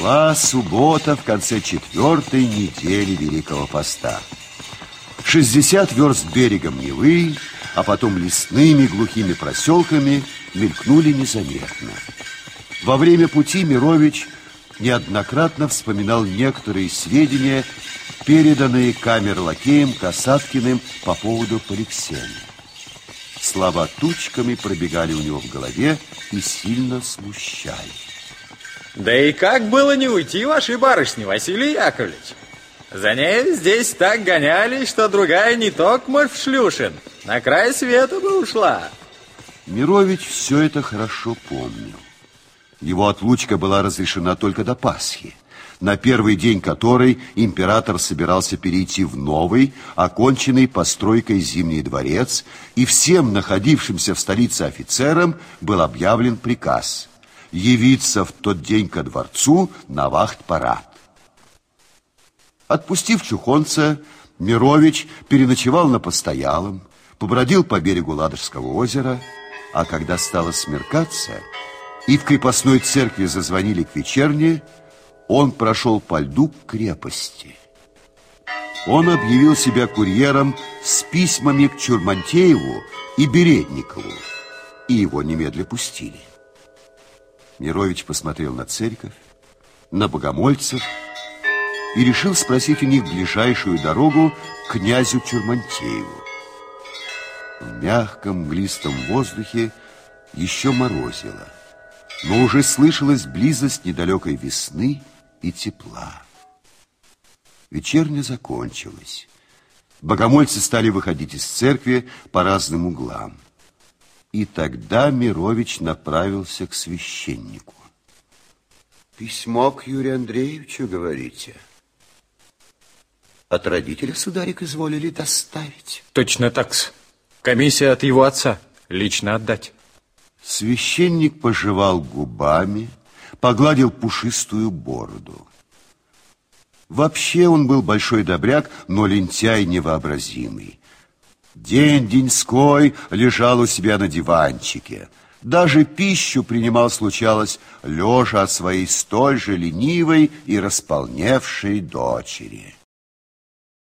Была суббота в конце четвертой недели Великого Поста. 60 верст берегом Невы, а потом лесными глухими проселками мелькнули незаметно. Во время пути Мирович неоднократно вспоминал некоторые сведения, переданные камер-лакеем Касаткиным по поводу Поликсена. Слова тучками пробегали у него в голове и сильно смущали. Да и как было не уйти вашей барышне, Василий Яковлевич? За ней здесь так гонялись, что другая не только в Шлюшин, на край света бы ушла. Мирович все это хорошо помнил. Его отлучка была разрешена только до Пасхи, на первый день которой император собирался перейти в новый, оконченный постройкой Зимний дворец, и всем находившимся в столице офицерам был объявлен приказ явиться в тот день ко дворцу на вахт-парад. Отпустив Чухонца, Мирович переночевал на постоялом, побродил по берегу Ладожского озера, а когда стало смеркаться и в крепостной церкви зазвонили к вечерне, он прошел по льду к крепости. Он объявил себя курьером с письмами к Чурмантееву и Бередникову, и его немедля пустили. Мирович посмотрел на церковь, на богомольцев и решил спросить у них ближайшую дорогу к князю Чурмантееву. В мягком, мглистом воздухе еще морозило, но уже слышалась близость недалекой весны и тепла. Вечерня закончилась. Богомольцы стали выходить из церкви по разным углам. И тогда Мирович направился к священнику. Письмо к Юрию Андреевичу, говорите? От родителя, сударик, изволили доставить? Точно так -с. Комиссия от его отца. Лично отдать. Священник пожевал губами, погладил пушистую бороду. Вообще он был большой добряк, но лентяй невообразимый. День-деньской лежал у себя на диванчике. Даже пищу принимал, случалось, лежа от своей столь же ленивой и располневшей дочери.